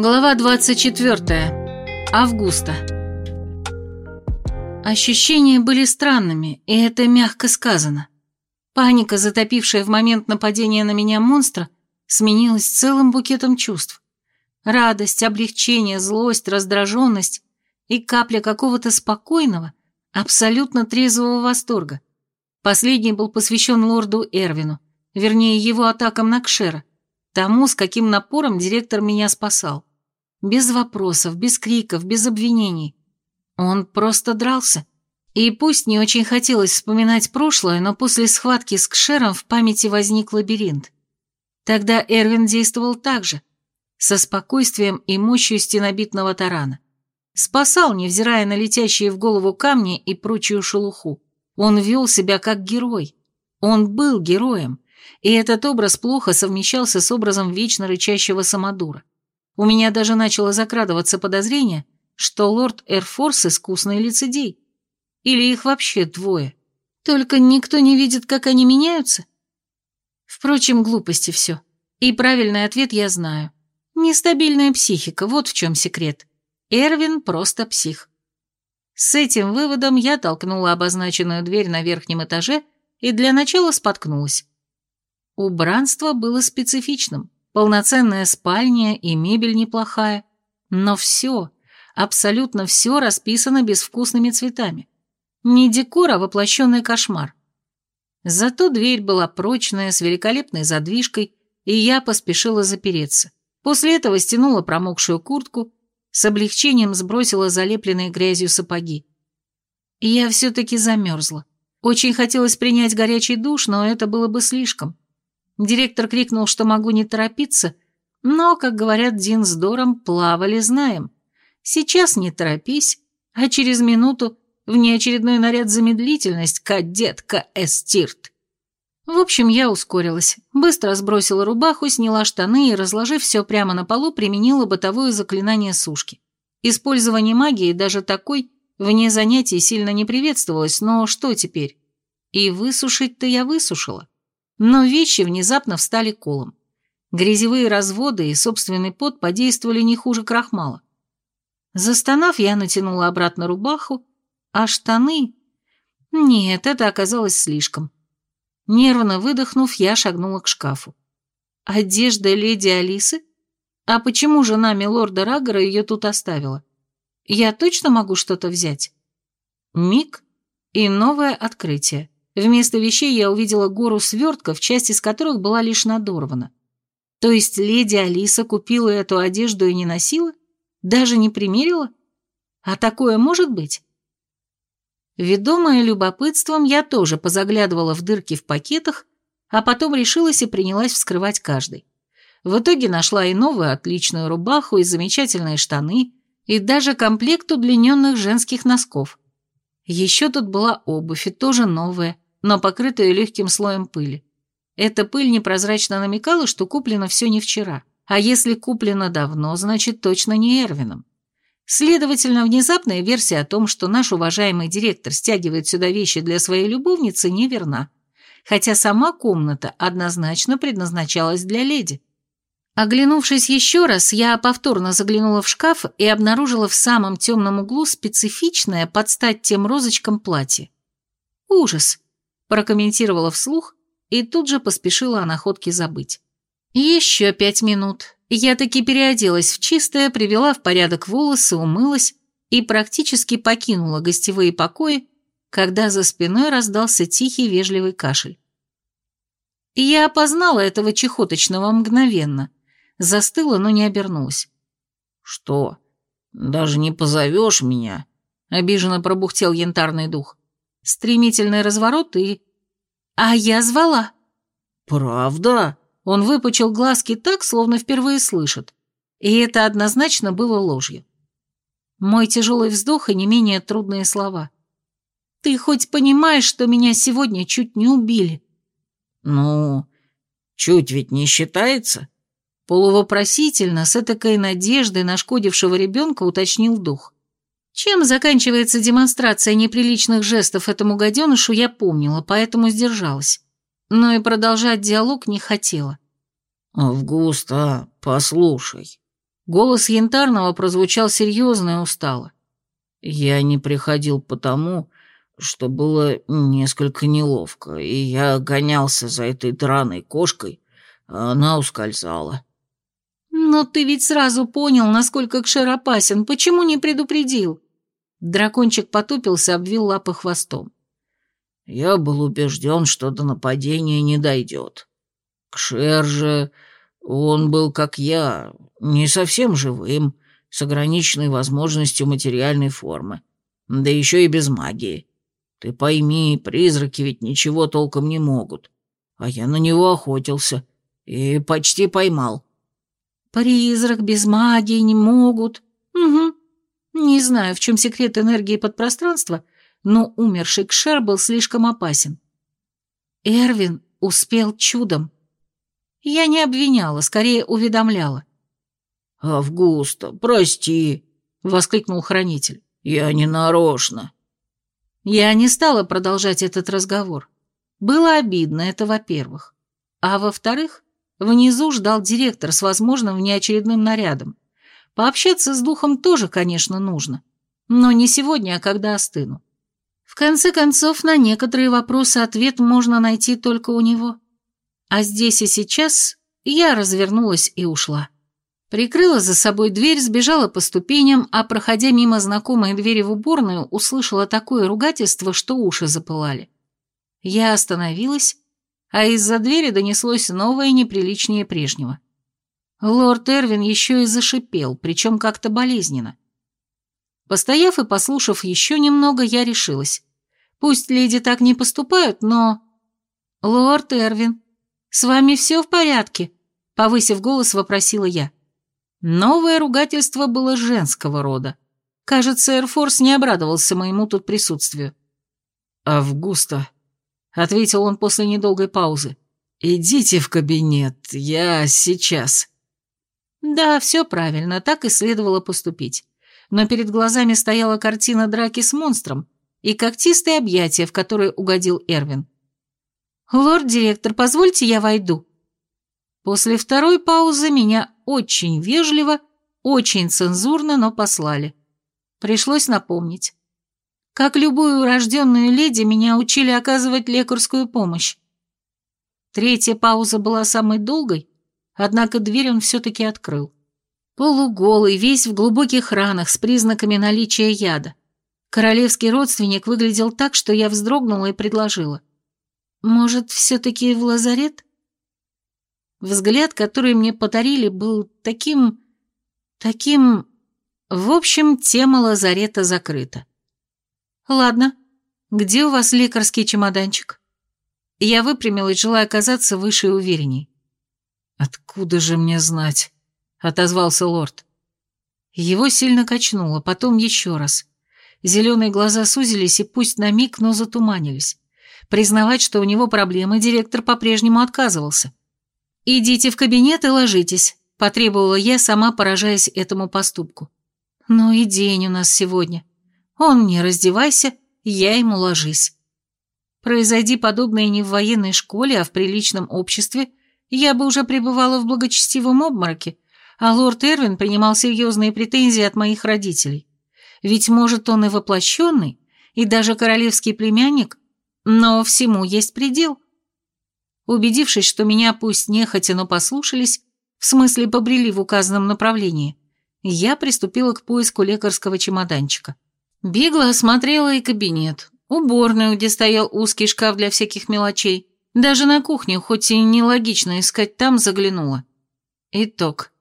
Глава 24. Августа. Ощущения были странными, и это мягко сказано. Паника, затопившая в момент нападения на меня монстра, сменилась целым букетом чувств. Радость, облегчение, злость, раздраженность и капля какого-то спокойного, абсолютно трезвого восторга. Последний был посвящен лорду Эрвину, вернее, его атакам на Кшера, тому, с каким напором директор меня спасал. Без вопросов, без криков, без обвинений. Он просто дрался. И пусть не очень хотелось вспоминать прошлое, но после схватки с Кшером в памяти возник лабиринт. Тогда Эрвин действовал так же, со спокойствием и мощью стенобитного тарана. Спасал, невзирая на летящие в голову камни и прочую шелуху. Он вел себя как герой. Он был героем, и этот образ плохо совмещался с образом вечно рычащего самодура. У меня даже начало закрадываться подозрение, что лорд Эрфорс искусный лицедей. Или их вообще двое. Только никто не видит, как они меняются. Впрочем, глупости все. И правильный ответ я знаю. Нестабильная психика, вот в чем секрет. Эрвин просто псих. С этим выводом я толкнула обозначенную дверь на верхнем этаже и для начала споткнулась. Убранство было специфичным. Полноценная спальня и мебель неплохая. Но все, абсолютно все расписано безвкусными цветами. Не декор, а воплощенный кошмар. Зато дверь была прочная, с великолепной задвижкой, и я поспешила запереться. После этого стянула промокшую куртку, с облегчением сбросила залепленные грязью сапоги. Я все-таки замерзла. Очень хотелось принять горячий душ, но это было бы слишком. Директор крикнул, что могу не торопиться, но, как говорят Дин с Дором, плавали знаем. Сейчас не торопись, а через минуту внеочередной наряд замедлительность кадетка Эстирт. В общем, я ускорилась, быстро сбросила рубаху, сняла штаны и, разложив все прямо на полу, применила бытовое заклинание сушки. Использование магии, даже такой, вне занятий сильно не приветствовалось, но что теперь? И высушить-то я высушила но вещи внезапно встали колом. Грязевые разводы и собственный пот подействовали не хуже крахмала. Застонав, я натянула обратно рубаху, а штаны... Нет, это оказалось слишком. Нервно выдохнув, я шагнула к шкафу. Одежда леди Алисы? А почему жена милорда Рагора ее тут оставила? Я точно могу что-то взять? Миг и новое открытие. Вместо вещей я увидела гору свертков, часть из которых была лишь надорвана. То есть леди Алиса купила эту одежду и не носила? Даже не примерила? А такое может быть? Ведомая любопытством, я тоже позаглядывала в дырки в пакетах, а потом решилась и принялась вскрывать каждый. В итоге нашла и новую отличную рубаху, и замечательные штаны, и даже комплект удлиненных женских носков. Еще тут была обувь, и тоже новая, но покрытая легким слоем пыли. Эта пыль непрозрачно намекала, что куплено все не вчера. А если куплено давно, значит точно не Эрвином. Следовательно, внезапная версия о том, что наш уважаемый директор стягивает сюда вещи для своей любовницы, неверна. Хотя сама комната однозначно предназначалась для леди. Оглянувшись еще раз, я повторно заглянула в шкаф и обнаружила в самом темном углу специфичное под стать тем розочкам платье. Ужас! Прокомментировала вслух и тут же поспешила о находке забыть. Еще пять минут. Я таки переоделась в чистое, привела в порядок волосы, умылась и практически покинула гостевые покои, когда за спиной раздался тихий вежливый кашель. Я опознала этого чехоточного мгновенно. Застыла, но не обернулась. «Что? Даже не позовешь меня?» — обиженно пробухтел янтарный дух. Стремительный разворот и... А я звала. Правда? Он выпучил глазки так, словно впервые слышит. И это однозначно было ложью. Мой тяжелый вздох и не менее трудные слова. «Ты хоть понимаешь, что меня сегодня чуть не убили?» «Ну, чуть ведь не считается?» Полувопросительно, с этакой надеждой нашкодившего ребенка уточнил дух. Чем заканчивается демонстрация неприличных жестов этому гаденышу, я помнила, поэтому сдержалась. Но и продолжать диалог не хотела. «Августа, послушай, Голос Янтарного прозвучал серьезно и устало. «Я не приходил потому, что было несколько неловко, и я гонялся за этой драной кошкой, а она ускользала». «Но ты ведь сразу понял, насколько Кшер опасен. Почему не предупредил?» Дракончик потупился, обвил лапы хвостом. «Я был убежден, что до нападения не дойдет. Кшер же... Он был, как я, не совсем живым, с ограниченной возможностью материальной формы, да еще и без магии. Ты пойми, призраки ведь ничего толком не могут, а я на него охотился и почти поймал». Призрак без магии не могут. Не знаю, в чем секрет энергии подпространства, но умерший Кшер был слишком опасен. Эрвин успел чудом. Я не обвиняла, скорее уведомляла. «Августа, прости!» — воскликнул хранитель. «Я не нарочно». Я не стала продолжать этот разговор. Было обидно, это во-первых. А во-вторых, Внизу ждал директор с возможным внеочередным нарядом. Пообщаться с духом тоже, конечно, нужно. Но не сегодня, а когда остыну. В конце концов, на некоторые вопросы ответ можно найти только у него. А здесь и сейчас я развернулась и ушла. Прикрыла за собой дверь, сбежала по ступеням, а, проходя мимо знакомой двери в уборную, услышала такое ругательство, что уши запылали. Я остановилась а из-за двери донеслось новое неприличнее прежнего. Лорд Эрвин еще и зашипел, причем как-то болезненно. Постояв и послушав еще немного, я решилась. Пусть леди так не поступают, но... «Лорд Эрвин, с вами все в порядке?» Повысив голос, вопросила я. Новое ругательство было женского рода. Кажется, Эрфорс не обрадовался моему тут присутствию. «Августа», ответил он после недолгой паузы. «Идите в кабинет, я сейчас». Да, все правильно, так и следовало поступить. Но перед глазами стояла картина драки с монстром и когтистые объятия, в которые угодил Эрвин. «Лорд-директор, позвольте я войду». После второй паузы меня очень вежливо, очень цензурно, но послали. Пришлось напомнить. Как любую урожденную леди, меня учили оказывать лекарскую помощь. Третья пауза была самой долгой, однако дверь он все-таки открыл. Полуголый, весь в глубоких ранах с признаками наличия яда. Королевский родственник выглядел так, что я вздрогнула и предложила. «Может, все-таки в лазарет?» Взгляд, который мне подарили, был таким... таким... В общем, тема лазарета закрыта. «Ладно. Где у вас лекарский чемоданчик?» Я выпрямилась, желая оказаться выше и уверенней. «Откуда же мне знать?» — отозвался лорд. Его сильно качнуло, потом еще раз. Зеленые глаза сузились и пусть на миг, но затуманились. Признавать, что у него проблемы, директор по-прежнему отказывался. «Идите в кабинет и ложитесь», — потребовала я, сама поражаясь этому поступку. «Ну и день у нас сегодня. Он не раздевайся, я ему ложись. Произойди подобное не в военной школе, а в приличном обществе, я бы уже пребывала в благочестивом обмороке, а лорд Эрвин принимал серьезные претензии от моих родителей. Ведь, может, он и воплощенный, и даже королевский племянник, но всему есть предел. Убедившись, что меня пусть нехотя, но послушались, в смысле побрели в указанном направлении, я приступила к поиску лекарского чемоданчика. Бегло осмотрела и кабинет, уборную, где стоял узкий шкаф для всяких мелочей. Даже на кухню, хоть и нелогично искать там, заглянула. Итог.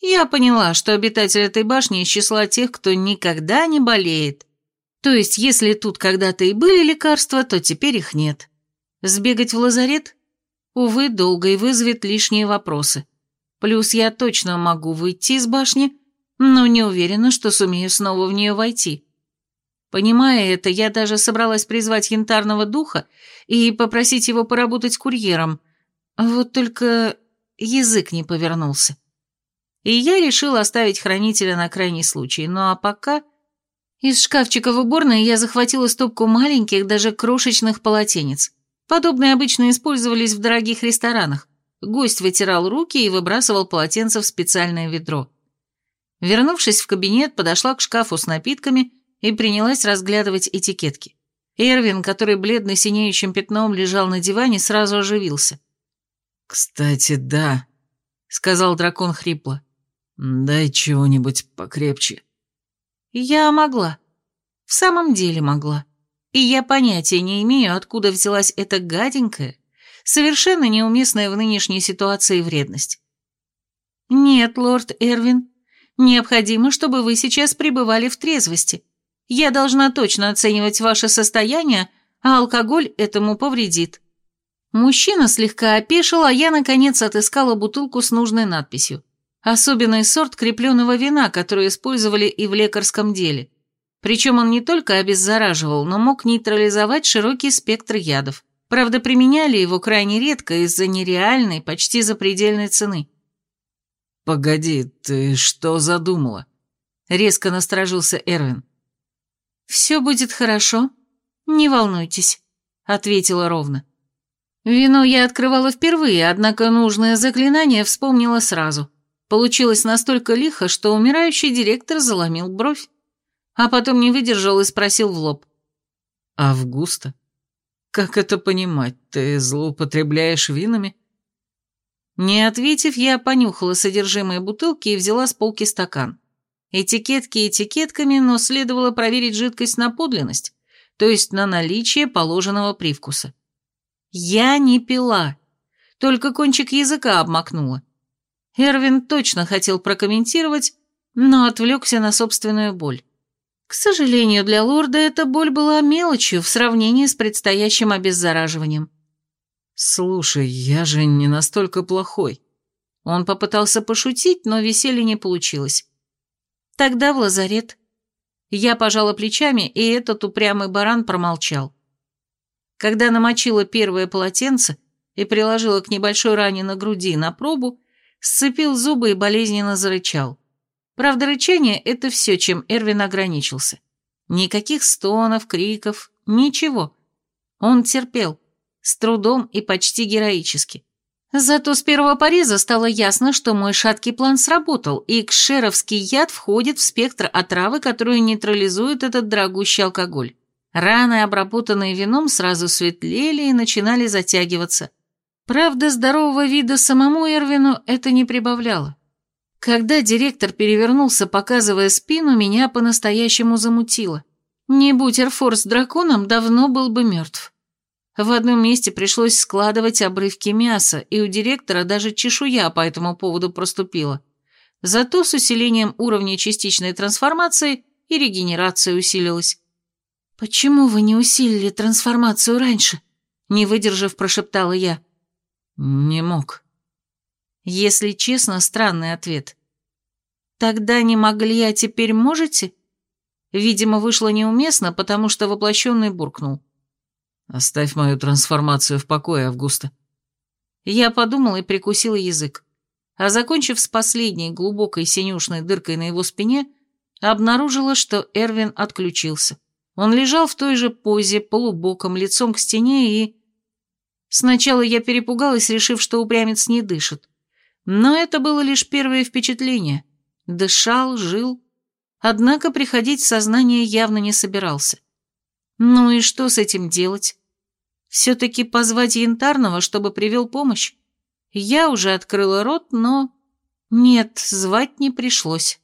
Я поняла, что обитатель этой башни из числа тех, кто никогда не болеет. То есть, если тут когда-то и были лекарства, то теперь их нет. Сбегать в лазарет? Увы, долго и вызовет лишние вопросы. Плюс я точно могу выйти из башни, но не уверена, что сумею снова в нее войти. Понимая это, я даже собралась призвать янтарного духа и попросить его поработать курьером. Вот только язык не повернулся. И я решила оставить хранителя на крайний случай. Ну а пока... Из шкафчика в уборной я захватила стопку маленьких, даже крошечных полотенец. Подобные обычно использовались в дорогих ресторанах. Гость вытирал руки и выбрасывал полотенце в специальное ведро. Вернувшись в кабинет, подошла к шкафу с напитками и принялась разглядывать этикетки. Эрвин, который бледно-синеющим пятном лежал на диване, сразу оживился. «Кстати, да», — сказал дракон хрипло. «Дай чего-нибудь покрепче». Я могла. В самом деле могла. И я понятия не имею, откуда взялась эта гаденькая, совершенно неуместная в нынешней ситуации вредность. Нет, лорд Эрвин, необходимо, чтобы вы сейчас пребывали в трезвости. Я должна точно оценивать ваше состояние, а алкоголь этому повредит. Мужчина слегка опешил, а я, наконец, отыскала бутылку с нужной надписью. Особенный сорт крепленного вина, который использовали и в лекарском деле. Причем он не только обеззараживал, но мог нейтрализовать широкий спектр ядов. Правда, применяли его крайне редко из-за нереальной, почти запредельной цены. «Погоди, ты что задумала?» Резко насторожился Эрвин. «Все будет хорошо, не волнуйтесь», — ответила ровно. Вино я открывала впервые, однако нужное заклинание вспомнила сразу. Получилось настолько лихо, что умирающий директор заломил бровь. А потом не выдержал и спросил в лоб. «Августа? Как это понимать? Ты злоупотребляешь винами?» Не ответив, я понюхала содержимое бутылки и взяла с полки стакан. Этикетки этикетками, но следовало проверить жидкость на подлинность, то есть на наличие положенного привкуса. Я не пила, только кончик языка обмакнула. Эрвин точно хотел прокомментировать, но отвлекся на собственную боль. К сожалению, для лорда эта боль была мелочью в сравнении с предстоящим обеззараживанием. «Слушай, я же не настолько плохой». Он попытался пошутить, но веселья не получилось. «Тогда в лазарет». Я пожала плечами, и этот упрямый баран промолчал. Когда намочила первое полотенце и приложила к небольшой ране на груди на пробу, сцепил зубы и болезненно зарычал. Правда, рычание — это все, чем Эрвин ограничился. Никаких стонов, криков, ничего. Он терпел, с трудом и почти героически. Зато с первого пореза стало ясно, что мой шаткий план сработал, и кшеровский яд входит в спектр отравы, которую нейтрализует этот дорогущий алкоголь. Раны, обработанные вином, сразу светлели и начинали затягиваться. Правда, здорового вида самому Эрвину это не прибавляло. Когда директор перевернулся, показывая спину, меня по-настоящему замутило. Не будь Эрфорс драконом, давно был бы мертв. В одном месте пришлось складывать обрывки мяса, и у директора даже чешуя по этому поводу проступила. Зато с усилением уровня частичной трансформации и регенерация усилилась. «Почему вы не усилили трансформацию раньше?» Не выдержав, прошептала я. «Не мог». Если честно, странный ответ. «Тогда не могли, а теперь можете?» Видимо, вышло неуместно, потому что воплощенный буркнул. «Оставь мою трансформацию в покое, Августа». Я подумала и прикусила язык. А закончив с последней глубокой синюшной дыркой на его спине, обнаружила, что Эрвин отключился. Он лежал в той же позе, полубоком, лицом к стене и... Сначала я перепугалась, решив, что упрямец не дышит. Но это было лишь первое впечатление. Дышал, жил. Однако приходить в сознание явно не собирался. Ну и что с этим делать? Все-таки позвать Янтарного, чтобы привел помощь? Я уже открыла рот, но... Нет, звать не пришлось.